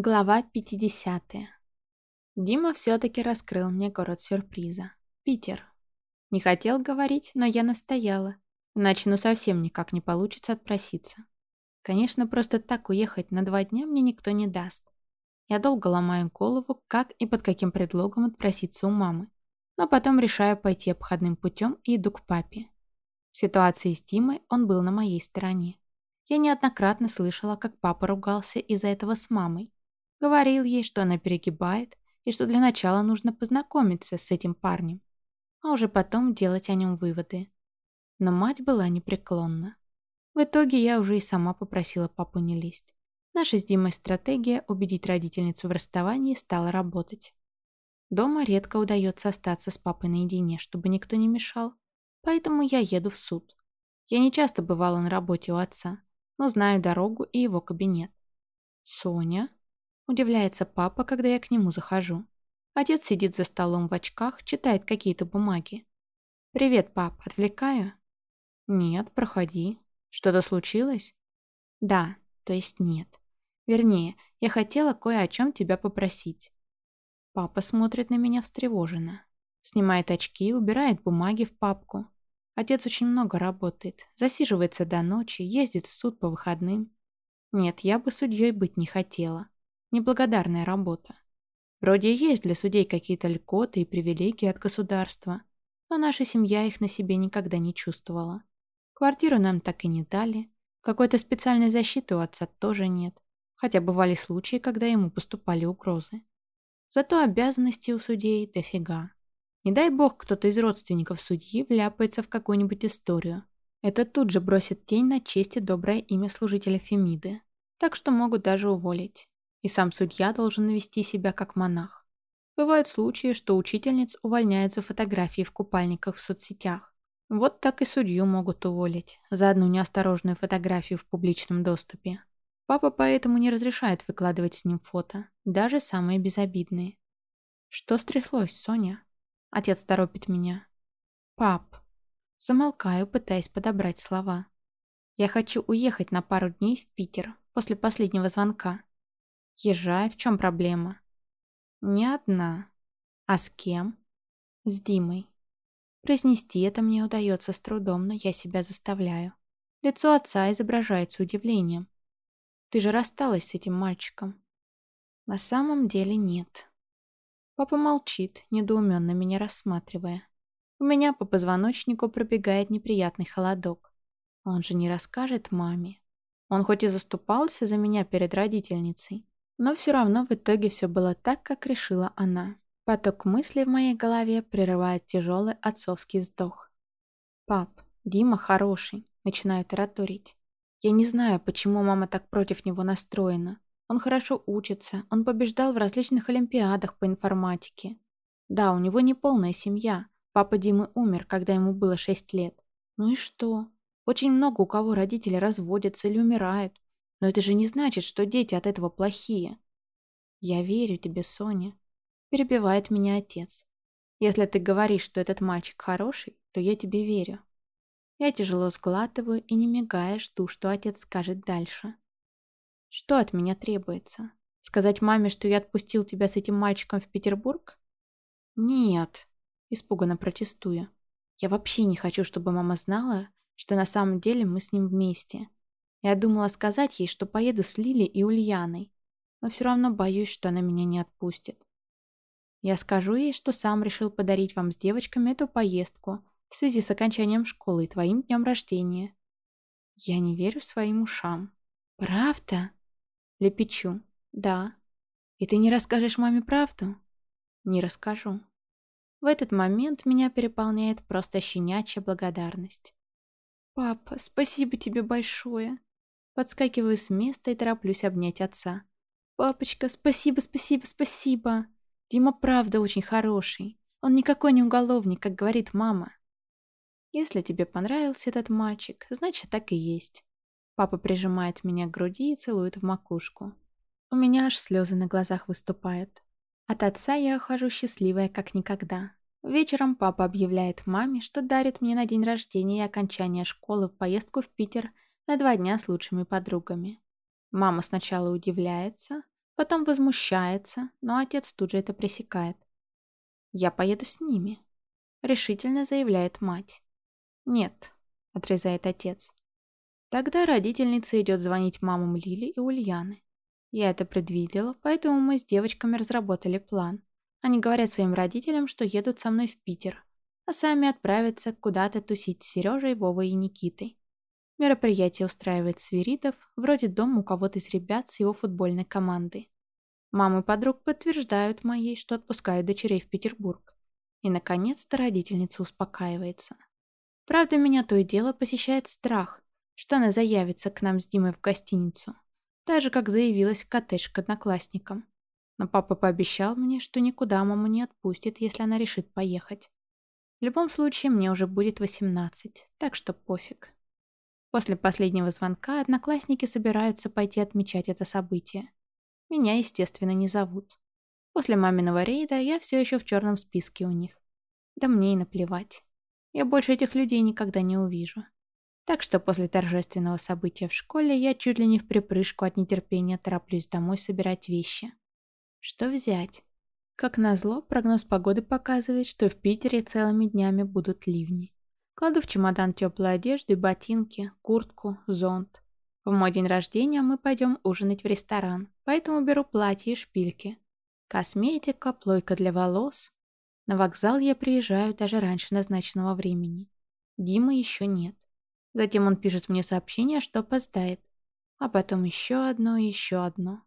Глава 50. Дима все-таки раскрыл мне город сюрприза. Питер. Не хотел говорить, но я настояла. Иначе ну совсем никак не получится отпроситься. Конечно, просто так уехать на два дня мне никто не даст. Я долго ломаю голову, как и под каким предлогом отпроситься у мамы. Но потом решаю пойти обходным путем и иду к папе. В ситуации с Димой он был на моей стороне. Я неоднократно слышала, как папа ругался из-за этого с мамой Говорил ей, что она перегибает, и что для начала нужно познакомиться с этим парнем, а уже потом делать о нем выводы. Но мать была непреклонна. В итоге я уже и сама попросила папу не лезть. Наша с Димой стратегия убедить родительницу в расставании стала работать. Дома редко удается остаться с папой наедине, чтобы никто не мешал, поэтому я еду в суд. Я не часто бывала на работе у отца, но знаю дорогу и его кабинет. «Соня?» Удивляется папа, когда я к нему захожу. Отец сидит за столом в очках, читает какие-то бумаги. «Привет, пап, отвлекаю?» «Нет, проходи. Что-то случилось?» «Да, то есть нет. Вернее, я хотела кое о чем тебя попросить». Папа смотрит на меня встревоженно. Снимает очки, убирает бумаги в папку. Отец очень много работает, засиживается до ночи, ездит в суд по выходным. Нет, я бы судьей быть не хотела. Неблагодарная работа. Вроде есть для судей какие-то льготы и привилегии от государства, но наша семья их на себе никогда не чувствовала. Квартиру нам так и не дали, какой-то специальной защиты у отца тоже нет, хотя бывали случаи, когда ему поступали угрозы. Зато обязанностей у судей дофига. Не дай бог кто-то из родственников судьи вляпается в какую-нибудь историю. Это тут же бросит тень на честь и доброе имя служителя Фемиды. Так что могут даже уволить. И сам судья должен навести себя как монах. Бывают случаи, что учительниц увольняют за фотографии в купальниках в соцсетях. Вот так и судью могут уволить за одну неосторожную фотографию в публичном доступе. Папа поэтому не разрешает выкладывать с ним фото, даже самые безобидные. Что стряслось, Соня? Отец торопит меня. Пап. Замолкаю, пытаясь подобрать слова. Я хочу уехать на пару дней в Питер после последнего звонка. Езжай, в чем проблема? Не одна. А с кем? С Димой. Произнести это мне удается с трудом, но я себя заставляю. Лицо отца изображается удивлением. Ты же рассталась с этим мальчиком. На самом деле нет. Папа молчит, недоуменно меня рассматривая. У меня по позвоночнику пробегает неприятный холодок. Он же не расскажет маме. Он хоть и заступался за меня перед родительницей, но все равно в итоге все было так, как решила она. Поток мыслей в моей голове прерывает тяжелый отцовский вздох. «Пап, Дима хороший», — начинаю тараторить. «Я не знаю, почему мама так против него настроена. Он хорошо учится, он побеждал в различных олимпиадах по информатике. Да, у него не полная семья. Папа Димы умер, когда ему было 6 лет. Ну и что? Очень много у кого родители разводятся или умирают. Но это же не значит, что дети от этого плохие. Я верю тебе, Соня. Перебивает меня отец. Если ты говоришь, что этот мальчик хороший, то я тебе верю. Я тяжело сглатываю и не мигая жду, что отец скажет дальше. Что от меня требуется? Сказать маме, что я отпустил тебя с этим мальчиком в Петербург? Нет, испуганно протестую. Я вообще не хочу, чтобы мама знала, что на самом деле мы с ним вместе. Я думала сказать ей, что поеду с Лили и Ульяной, но все равно боюсь, что она меня не отпустит. Я скажу ей, что сам решил подарить вам с девочками эту поездку в связи с окончанием школы и твоим днем рождения. Я не верю своим ушам. Правда? Лепечу. Да. И ты не расскажешь маме правду? Не расскажу. В этот момент меня переполняет просто щенячья благодарность. «Папа, спасибо тебе большое!» Подскакиваю с места и тороплюсь обнять отца. «Папочка, спасибо, спасибо, спасибо! Дима правда очень хороший. Он никакой не уголовник, как говорит мама. Если тебе понравился этот мальчик, значит так и есть». Папа прижимает меня к груди и целует в макушку. У меня аж слезы на глазах выступают. От отца я ухожу счастливая, как никогда. Вечером папа объявляет маме, что дарит мне на день рождения и окончания школы в поездку в Питер – на два дня с лучшими подругами. Мама сначала удивляется, Потом возмущается, но отец тут же это пресекает. «Я поеду с ними», — решительно заявляет мать. «Нет», — отрезает отец. Тогда родительница идет звонить мамам Лили и Ульяны. Я это предвидела, поэтому мы с девочками разработали план. Они говорят своим родителям, что едут со мной в Питер, а сами отправятся куда-то тусить с Сережей, Вовой и Никитой. Мероприятие устраивает Свиридов, вроде дом у кого-то из ребят с его футбольной команды. Мамы подруг подтверждают моей, что отпускают дочерей в Петербург. И, наконец-то, родительница успокаивается. Правда, меня то и дело посещает страх, что она заявится к нам с Димой в гостиницу. Так же, как заявилась в коттедж к одноклассникам. Но папа пообещал мне, что никуда маму не отпустит, если она решит поехать. В любом случае, мне уже будет 18, так что пофиг. После последнего звонка одноклассники собираются пойти отмечать это событие. Меня, естественно, не зовут. После маминого рейда я все еще в черном списке у них. Да мне и наплевать. Я больше этих людей никогда не увижу. Так что после торжественного события в школе я чуть ли не в припрыжку от нетерпения тороплюсь домой собирать вещи. Что взять? Как назло, прогноз погоды показывает, что в Питере целыми днями будут ливни. Кладу в чемодан теплую одежду и ботинки, куртку, зонт. В мой день рождения мы пойдем ужинать в ресторан, поэтому беру платье и шпильки. Косметика, плойка для волос. На вокзал я приезжаю даже раньше назначенного времени. Димы еще нет. Затем он пишет мне сообщение, что опоздает. А потом еще одно и еще одно.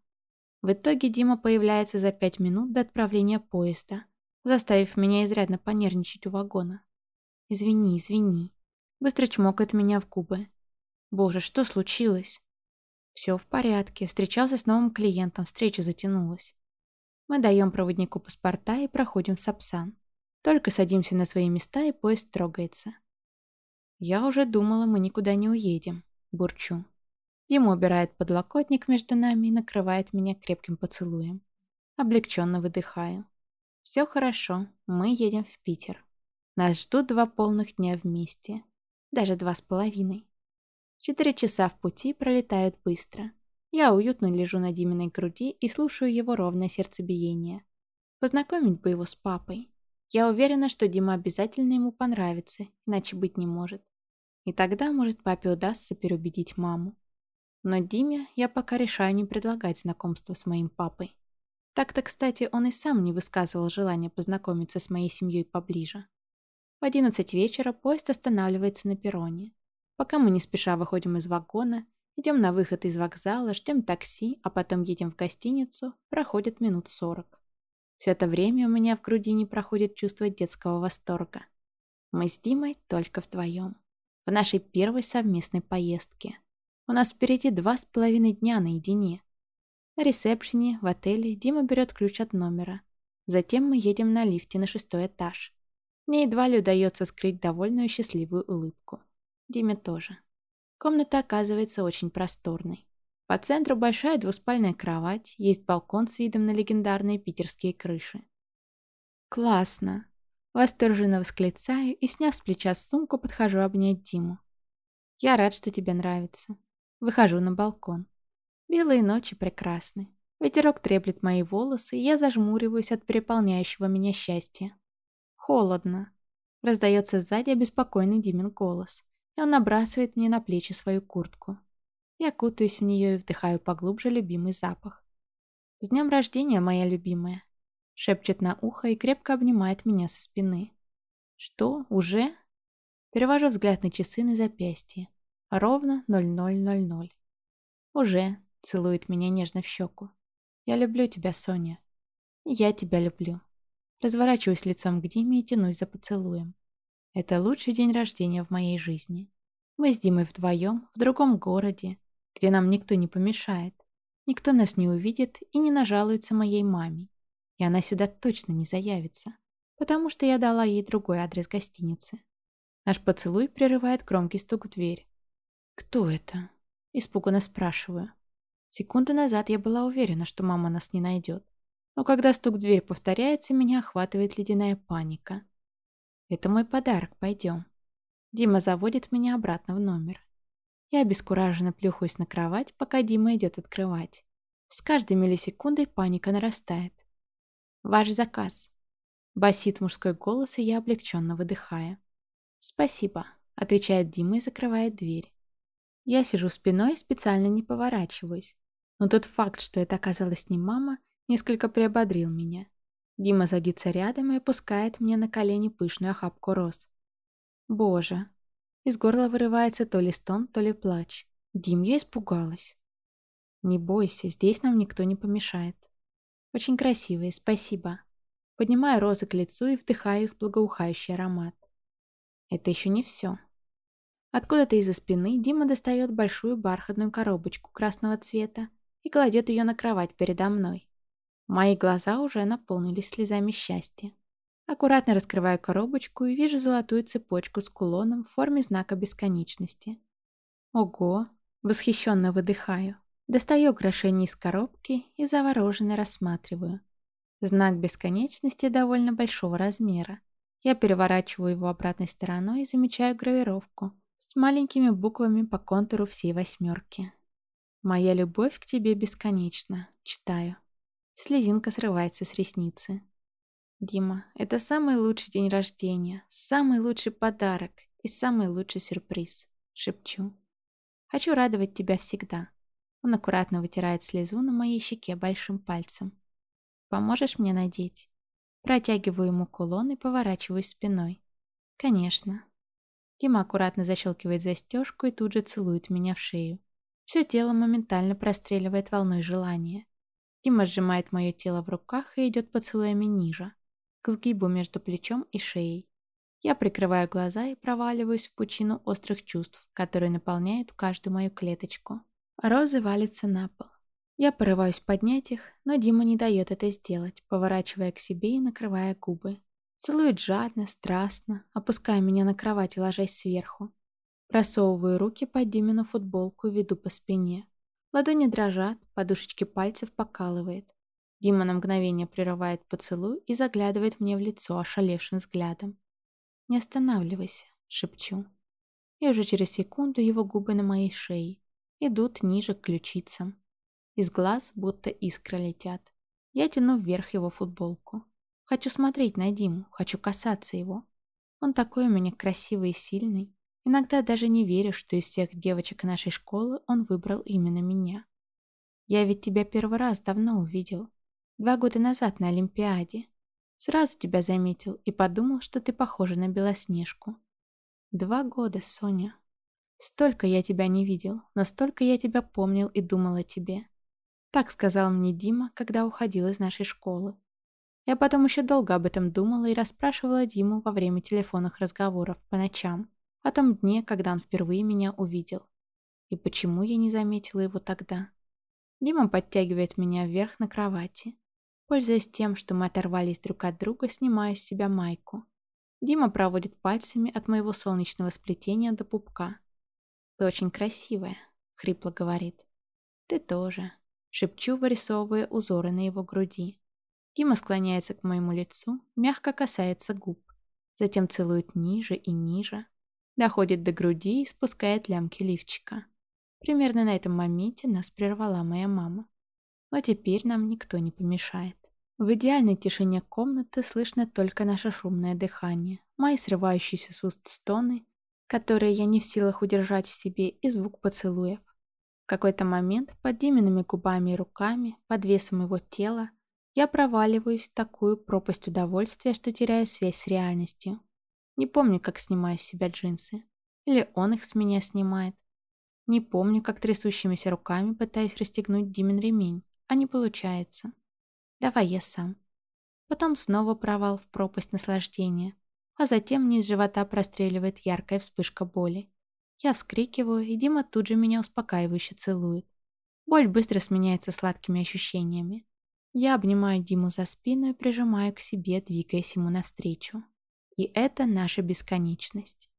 В итоге Дима появляется за пять минут до отправления поезда, заставив меня изрядно понервничать у вагона. «Извини, извини». Быстро чмокает меня в губы. «Боже, что случилось?» «Все в порядке. Встречался с новым клиентом. Встреча затянулась». Мы даем проводнику паспорта и проходим в Сапсан. Только садимся на свои места, и поезд трогается. Я уже думала, мы никуда не уедем. Бурчу. Дима убирает подлокотник между нами и накрывает меня крепким поцелуем. Облегченно выдыхаю. Все хорошо, мы едем в Питер. Нас ждут два полных дня вместе. Даже два с половиной. Четыре часа в пути пролетают быстро. Я уютно лежу на Диминой груди и слушаю его ровное сердцебиение. Познакомить бы его с папой. Я уверена, что Дима обязательно ему понравится, иначе быть не может. И тогда, может, папе удастся переубедить маму. Но Диме я пока решаю не предлагать знакомство с моим папой. Так-то, кстати, он и сам не высказывал желания познакомиться с моей семьей поближе. В одиннадцать вечера поезд останавливается на перроне. Пока мы не спеша выходим из вагона, идем на выход из вокзала, ждем такси, а потом едем в гостиницу, проходит минут сорок. Все это время у меня в груди не проходит чувство детского восторга. Мы с Димой только вдвоем. В нашей первой совместной поездке. У нас впереди два с половиной дня наедине. На ресепшене в отеле Дима берет ключ от номера. Затем мы едем на лифте на шестой этаж. Мне едва ли удается скрыть довольную счастливую улыбку. Диме тоже. Комната оказывается очень просторной. По центру большая двуспальная кровать, есть балкон с видом на легендарные питерские крыши. «Классно!» Восторженно восклицаю и, сняв с плеча сумку, подхожу обнять Диму. «Я рад, что тебе нравится». Выхожу на балкон. Белые ночи прекрасны. Ветерок треплет мои волосы, и я зажмуриваюсь от переполняющего меня счастья. «Холодно», — раздается сзади обеспокоенный Димин голос, и он набрасывает мне на плечи свою куртку. Я кутаюсь в нее и вдыхаю поглубже любимый запах. «С днем рождения, моя любимая!» Шепчет на ухо и крепко обнимает меня со спины. «Что? Уже?» Перевожу взгляд на часы на запястье. Ровно 00.00. «Уже», — целует меня нежно в щеку. «Я люблю тебя, Соня. я тебя люблю». Разворачиваюсь лицом к Диме и тянусь за поцелуем. Это лучший день рождения в моей жизни. Мы с Димой вдвоем, в другом городе, где нам никто не помешает. Никто нас не увидит и не нажалуется моей маме. И она сюда точно не заявится, потому что я дала ей другой адрес гостиницы. Наш поцелуй прерывает громкий стук в дверь. «Кто это?» – испуганно спрашиваю. Секунду назад я была уверена, что мама нас не найдет. Но когда стук в дверь повторяется, меня охватывает ледяная паника. Это мой подарок, пойдем. Дима заводит меня обратно в номер. Я обескураженно плюхаюсь на кровать, пока Дима идет открывать. С каждой миллисекундой паника нарастает. «Ваш заказ», — басит мужской голос, и я облегченно выдыхаю. «Спасибо», — отвечает Дима и закрывает дверь. Я сижу спиной и специально не поворачиваюсь. Но тот факт, что это оказалась не мама, несколько приободрил меня. Дима садится рядом и опускает мне на колени пышную охапку роз. Боже. Из горла вырывается то ли стон, то ли плач. Дим, я испугалась. Не бойся, здесь нам никто не помешает. Очень красивые, спасибо. Поднимаю розы к лицу и вдыхаю их благоухающий аромат. Это еще не все. Откуда-то из-за спины Дима достает большую бархатную коробочку красного цвета и кладет ее на кровать передо мной. Мои глаза уже наполнились слезами счастья. Аккуратно раскрываю коробочку и вижу золотую цепочку с кулоном в форме знака бесконечности. Ого! Восхищенно выдыхаю. Достаю украшение из коробки и завороженно рассматриваю. Знак бесконечности довольно большого размера. Я переворачиваю его обратной стороной и замечаю гравировку с маленькими буквами по контуру всей восьмерки. «Моя любовь к тебе бесконечна», читаю. Слезинка срывается с ресницы. «Дима, это самый лучший день рождения, самый лучший подарок и самый лучший сюрприз», шепчу. «Хочу радовать тебя всегда». Он аккуратно вытирает слезу на моей щеке большим пальцем. «Поможешь мне надеть?» Протягиваю ему кулон и поворачиваюсь спиной. «Конечно». Дима аккуратно защелкивает застежку и тут же целует меня в шею. Все тело моментально простреливает волной желания. Дима сжимает мое тело в руках и идет поцелуями ниже, к сгибу между плечом и шеей. Я прикрываю глаза и проваливаюсь в пучину острых чувств, которые наполняют каждую мою клеточку. Розы валятся на пол. Я порываюсь поднять их, но Дима не дает это сделать, поворачивая к себе и накрывая губы. Целует жадно, страстно, опуская меня на кровать и ложась сверху. Просовываю руки под Димину футболку и веду по спине. Ладони дрожат, подушечки пальцев покалывает. Дима на мгновение прерывает поцелуй и заглядывает мне в лицо ошалевшим взглядом. «Не останавливайся», — шепчу. И уже через секунду его губы на моей шее идут ниже к ключицам. Из глаз будто искры летят. Я тяну вверх его футболку. Хочу смотреть на Диму, хочу касаться его. Он такой у меня красивый и сильный. Иногда даже не верю, что из всех девочек нашей школы он выбрал именно меня. Я ведь тебя первый раз давно увидел. Два года назад на Олимпиаде. Сразу тебя заметил и подумал, что ты похожа на Белоснежку. Два года, Соня. Столько я тебя не видел, но столько я тебя помнил и думал о тебе. Так сказал мне Дима, когда уходил из нашей школы. Я потом еще долго об этом думала и расспрашивала Диму во время телефонных разговоров по ночам о том дне, когда он впервые меня увидел. И почему я не заметила его тогда? Дима подтягивает меня вверх на кровати. Пользуясь тем, что мы оторвались друг от друга, снимаю с себя майку. Дима проводит пальцами от моего солнечного сплетения до пупка. «Ты очень красивая», — хрипло говорит. «Ты тоже», — шепчу, вырисовывая узоры на его груди. Дима склоняется к моему лицу, мягко касается губ. Затем целует ниже и ниже, доходит до груди и спускает лямки лифчика. Примерно на этом моменте нас прервала моя мама. Но теперь нам никто не помешает. В идеальной тишине комнаты слышно только наше шумное дыхание, мои срывающиеся с уст стоны, которые я не в силах удержать в себе, и звук поцелуев. В какой-то момент под Димиными губами и руками, под весом его тела, я проваливаюсь в такую пропасть удовольствия, что теряю связь с реальностью. Не помню, как снимаю с себя джинсы. Или он их с меня снимает. Не помню, как трясущимися руками пытаюсь расстегнуть Димин ремень, а не получается. Давай я сам. Потом снова провал в пропасть наслаждения, а затем низ живота простреливает яркая вспышка боли. Я вскрикиваю, и Дима тут же меня успокаивающе целует. Боль быстро сменяется сладкими ощущениями. Я обнимаю Диму за спину и прижимаю к себе, двигаясь ему навстречу. И это наша бесконечность.